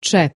čep